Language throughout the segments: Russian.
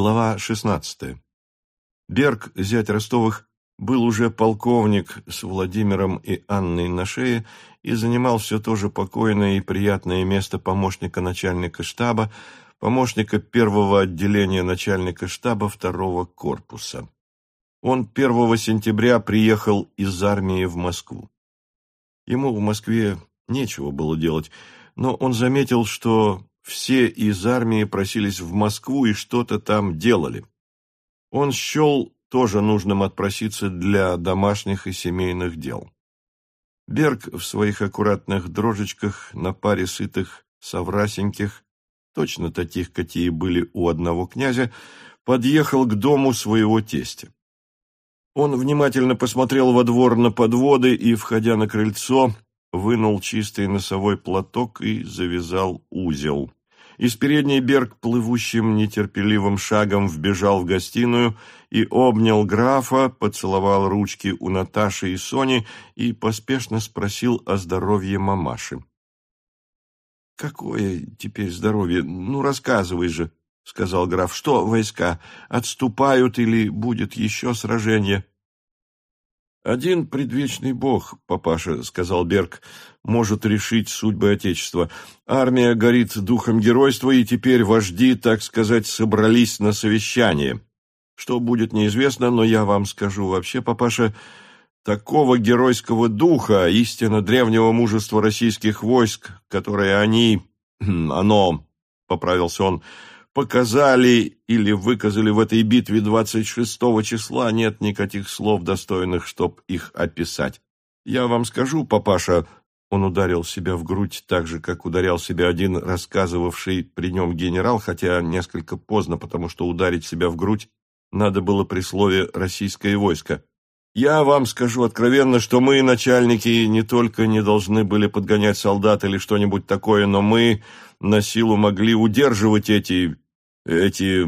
Глава 16. Берг, зять Ростовых, был уже полковник с Владимиром и Анной на шее и занимал все то же покойное и приятное место помощника начальника штаба, помощника первого отделения начальника штаба второго корпуса. Он 1 сентября приехал из армии в Москву. Ему в Москве нечего было делать, но он заметил, что все из армии просились в Москву и что-то там делали. Он счел тоже нужным отпроситься для домашних и семейных дел. Берг в своих аккуратных дрожечках на паре сытых соврасеньких, точно таких, какие были у одного князя, подъехал к дому своего тестя. Он внимательно посмотрел во двор на подводы и, входя на крыльцо, вынул чистый носовой платок и завязал узел. Из передней Берг плывущим нетерпеливым шагом вбежал в гостиную и обнял графа, поцеловал ручки у Наташи и Сони и поспешно спросил о здоровье мамаши. «Какое теперь здоровье? Ну, рассказывай же», — сказал граф. «Что войска? Отступают или будет еще сражение?» «Один предвечный бог, папаша», — сказал Берг, — «может решить судьбы Отечества. Армия горит духом геройства, и теперь вожди, так сказать, собрались на совещание. Что будет неизвестно, но я вам скажу вообще, папаша, такого геройского духа, истинно древнего мужества российских войск, которые они, оно, — поправился он, — показали или выказали в этой битве 26 числа, нет никаких слов, достойных, чтоб их описать. Я вам скажу, папаша, он ударил себя в грудь так же, как ударял себя один рассказывавший при нем генерал, хотя несколько поздно, потому что ударить себя в грудь надо было при слове «российское войско». Я вам скажу откровенно, что мы, начальники, не только не должны были подгонять солдат или что-нибудь такое, но мы на силу могли удерживать эти эти,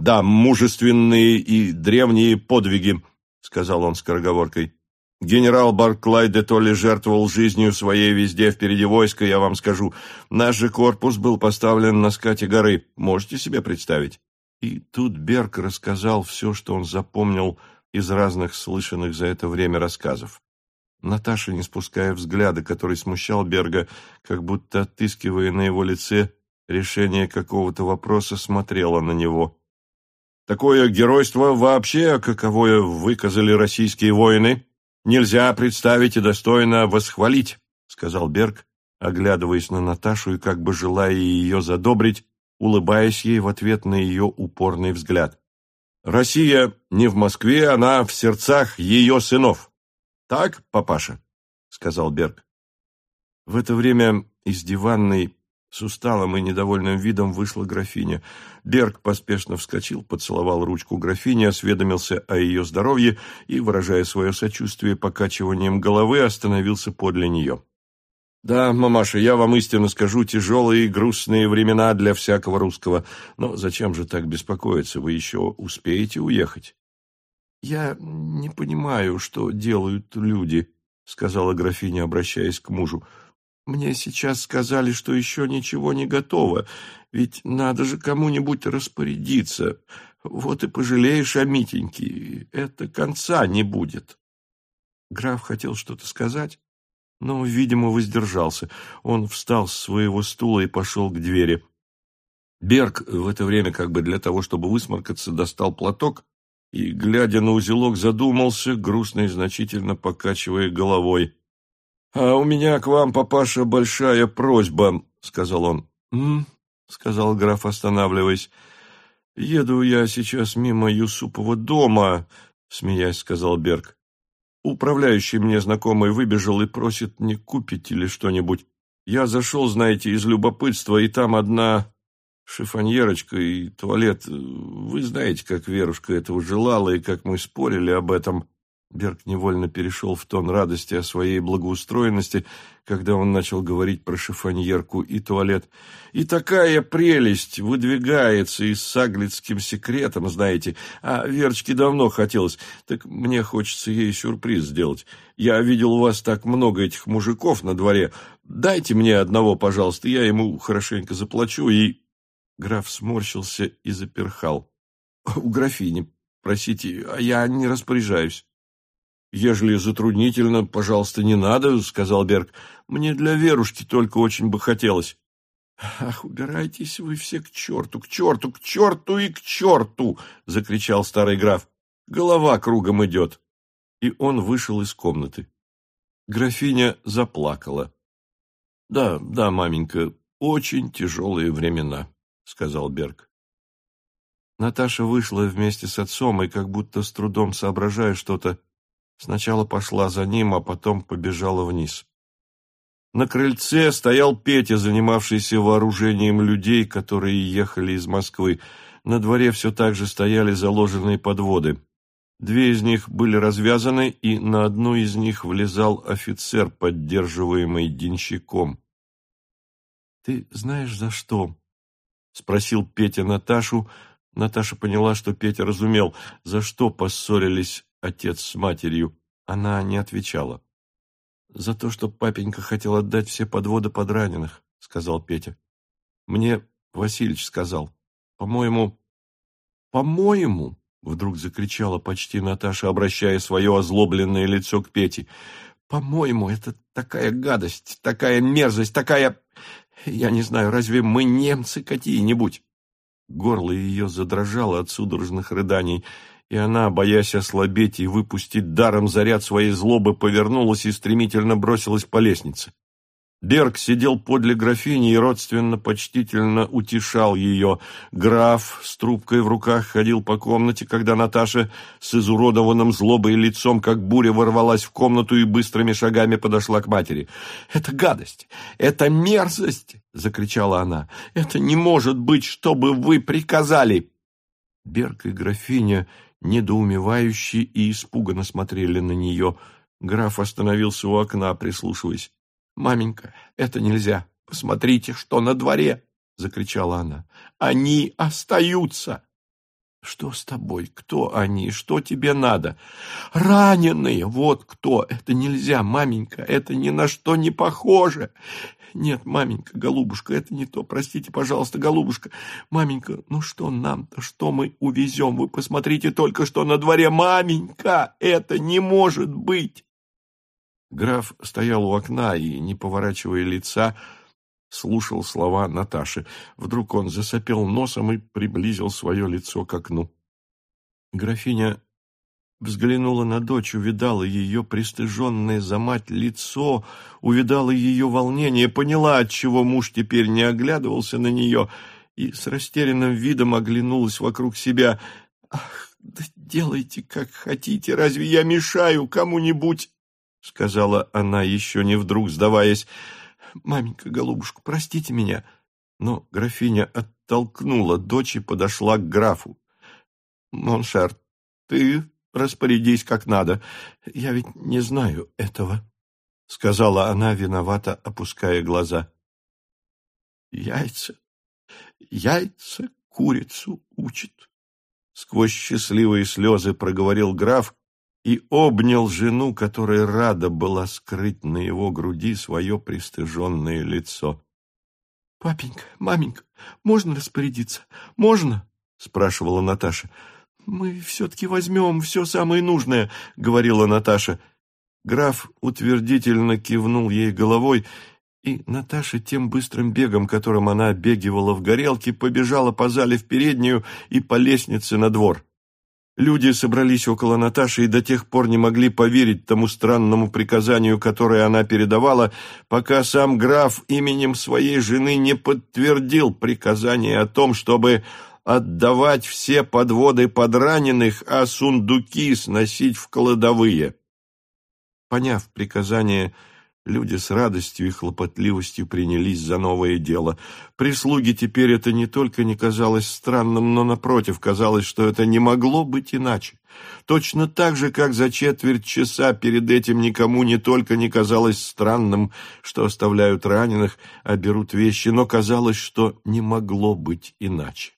да, мужественные и древние подвиги, сказал он скороговоркой. Генерал Барклай де Толли жертвовал жизнью своей везде впереди войска, я вам скажу. Наш же корпус был поставлен на скате горы. Можете себе представить? И тут Берг рассказал все, что он запомнил из разных слышанных за это время рассказов. Наташа, не спуская взгляда, который смущал Берга, как будто отыскивая на его лице решение какого-то вопроса, смотрела на него. Такое геройство вообще, каковое выказали российские воины, нельзя представить и достойно восхвалить, сказал Берг, оглядываясь на Наташу и как бы желая ее задобрить, улыбаясь ей в ответ на ее упорный взгляд. Россия не в Москве, она в сердцах ее сынов. Так, папаша? сказал Берг. В это время из диванной с усталым и недовольным видом вышла графиня. Берг поспешно вскочил, поцеловал ручку графини, осведомился о ее здоровье и, выражая свое сочувствие покачиванием головы, остановился подле нее. «Да, мамаша, я вам истинно скажу, тяжелые и грустные времена для всякого русского. Но зачем же так беспокоиться? Вы еще успеете уехать?» «Я не понимаю, что делают люди», — сказала графиня, обращаясь к мужу. Мне сейчас сказали, что еще ничего не готово, ведь надо же кому-нибудь распорядиться. Вот и пожалеешь о Митеньке, это конца не будет. Граф хотел что-то сказать, но, видимо, воздержался. Он встал с своего стула и пошел к двери. Берг в это время, как бы для того, чтобы высморкаться, достал платок и, глядя на узелок, задумался, грустно и значительно покачивая головой. «А у меня к вам, папаша, большая просьба», — сказал он. «М?» — сказал граф, останавливаясь. «Еду я сейчас мимо Юсупова дома», — смеясь сказал Берг. «Управляющий мне знакомый выбежал и просит, не купить или что-нибудь. Я зашел, знаете, из любопытства, и там одна шифоньерочка и туалет. Вы знаете, как Верушка этого желала и как мы спорили об этом». Берг невольно перешел в тон радости о своей благоустроенности, когда он начал говорить про шифоньерку и туалет. «И такая прелесть выдвигается и с саглицким секретом, знаете. А Верочке давно хотелось, так мне хочется ей сюрприз сделать. Я видел у вас так много этих мужиков на дворе. Дайте мне одного, пожалуйста, я ему хорошенько заплачу и...» Граф сморщился и заперхал. у графини. Просите, а я не распоряжаюсь. «Ежели затруднительно, пожалуйста, не надо», — сказал Берг. «Мне для Верушки только очень бы хотелось». «Ах, убирайтесь вы все к черту, к черту, к черту и к черту!» — закричал старый граф. «Голова кругом идет». И он вышел из комнаты. Графиня заплакала. «Да, да, маменька, очень тяжелые времена», — сказал Берг. Наташа вышла вместе с отцом и, как будто с трудом соображая что-то, сначала пошла за ним, а потом побежала вниз. На крыльце стоял Петя, занимавшийся вооружением людей, которые ехали из Москвы. На дворе все так же стояли заложенные подводы. Две из них были развязаны, и на одну из них влезал офицер, поддерживаемый денщиком. «Ты знаешь, за что?» — спросил Петя Наташу. Наташа поняла, что Петя разумел, за что поссорились отец с матерью. Она не отвечала. «За то, что папенька хотел отдать все подводы под раненых», — сказал Петя. «Мне Васильич сказал. По-моему...» «По-моему...» — вдруг закричала почти Наташа, обращая свое озлобленное лицо к Пете. «По-моему, это такая гадость, такая мерзость, такая... Я не знаю, разве мы немцы какие-нибудь?» Горло ее задрожало от судорожных рыданий и она, боясь ослабеть и выпустить даром заряд своей злобы, повернулась и стремительно бросилась по лестнице. Берг сидел подле графини и родственно почтительно утешал ее. Граф с трубкой в руках ходил по комнате, когда Наташа с изуродованным злобой лицом, как буря, ворвалась в комнату и быстрыми шагами подошла к матери. «Это гадость! Это мерзость!» — закричала она. «Это не может быть, чтобы вы приказали!» Берг и графиня недоумевающе и испуганно смотрели на нее. Граф остановился у окна, прислушиваясь. «Маменька, это нельзя. Посмотрите, что на дворе!» — закричала она. «Они остаются!» «Что с тобой? Кто они? Что тебе надо?» «Раненые! Вот кто! Это нельзя, маменька! Это ни на что не похоже! Нет, маменька, голубушка, это не то. Простите, пожалуйста, голубушка. Маменька, ну что нам-то, что мы увезем? Вы посмотрите только, что на дворе. Маменька, это не может быть!» Граф стоял у окна и, не поворачивая лица, слушал слова Наташи. Вдруг он засопел носом и приблизил свое лицо к окну. Графиня Взглянула на дочь, увидала ее пристыженное за мать лицо, увидала ее волнение, поняла, отчего муж теперь не оглядывался на нее, и с растерянным видом оглянулась вокруг себя. «Ах, да делайте, как хотите, разве я мешаю кому-нибудь?» — сказала она, еще не вдруг сдаваясь. «Маменька, голубушка, простите меня». Но графиня оттолкнула дочь и подошла к графу. «Моншар, ты распорядись как надо. Я ведь не знаю этого, — сказала она, виновато опуская глаза. Яйца, яйца курицу учат. Сквозь счастливые слезы проговорил граф и обнял жену, которая рада была скрыть на его груди свое пристыженное лицо. — Папенька, маменька, можно распорядиться? Можно? — спрашивала Наташа. «Мы все-таки возьмем все самое нужное», — говорила Наташа. Граф утвердительно кивнул ей головой, и Наташа тем быстрым бегом, которым она бегивала в горелке, побежала по зале в переднюю и по лестнице на двор. Люди собрались около Наташи и до тех пор не могли поверить тому странному приказанию, которое она передавала, пока сам граф именем своей жены не подтвердил приказание о том, чтобы отдавать все подводы подраненных, а сундуки сносить в кладовые. Поняв приказание, люди с радостью и хлопотливостью принялись за новое дело. Прислуги теперь это не только не казалось странным, но, напротив, казалось, что это не могло быть иначе. Точно так же, как за четверть часа перед этим никому не только не казалось странным, что оставляют раненых, а берут вещи, но казалось, что не могло быть иначе.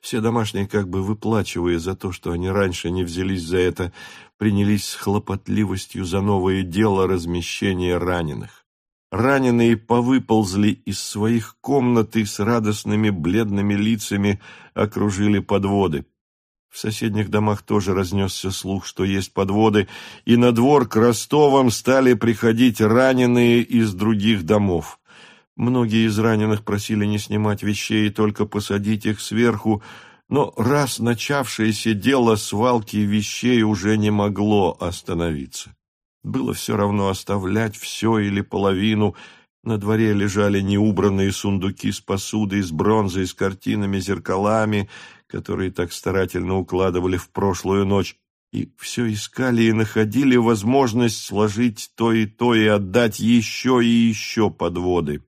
Все домашние, как бы выплачивая за то, что они раньше не взялись за это, принялись с хлопотливостью за новое дело размещения раненых. Раненые повыползли из своих комнат и с радостными бледными лицами окружили подводы. В соседних домах тоже разнесся слух, что есть подводы, и на двор к Ростовам стали приходить раненые из других домов. Многие из раненых просили не снимать вещей и только посадить их сверху, но раз начавшееся дело свалки вещей уже не могло остановиться. Было все равно оставлять все или половину. На дворе лежали неубранные сундуки с посудой, с бронзой, с картинами, зеркалами, которые так старательно укладывали в прошлую ночь, и все искали и находили возможность сложить то и то и отдать еще и еще подводы.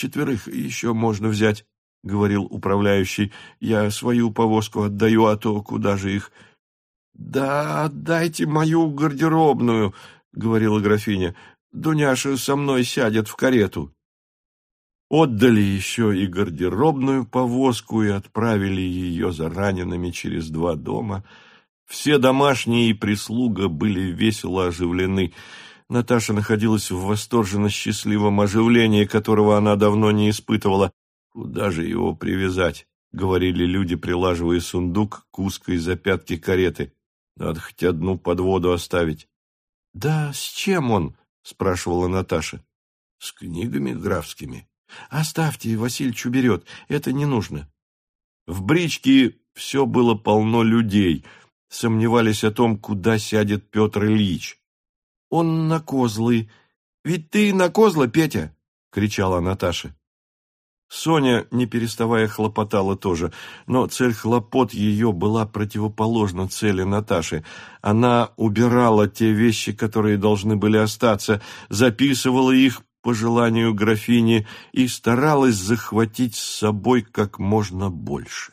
Четверых еще можно взять, — говорил управляющий. — Я свою повозку отдаю, а то куда же их? — Да отдайте мою гардеробную, — говорила графиня. — Дуняша со мной сядет в карету. Отдали еще и гардеробную повозку и отправили ее за ранеными через два дома. Все домашние и прислуга были весело оживлены. Наташа находилась в восторженно счастливом оживлении, которого она давно не испытывала. «Куда же его привязать?» — говорили люди, прилаживая сундук к узкой запятке кареты. «Надо хоть одну подводу оставить». «Да с чем он?» — спрашивала Наташа. «С книгами графскими». «Оставьте, Васильич уберет, это не нужно». В бричке все было полно людей, сомневались о том, куда сядет Петр Ильич. «Он на козлы. Ведь ты на козла, Петя!» — кричала Наташа. Соня, не переставая, хлопотала тоже, но цель хлопот ее была противоположна цели Наташи. Она убирала те вещи, которые должны были остаться, записывала их по желанию графини и старалась захватить с собой как можно больше.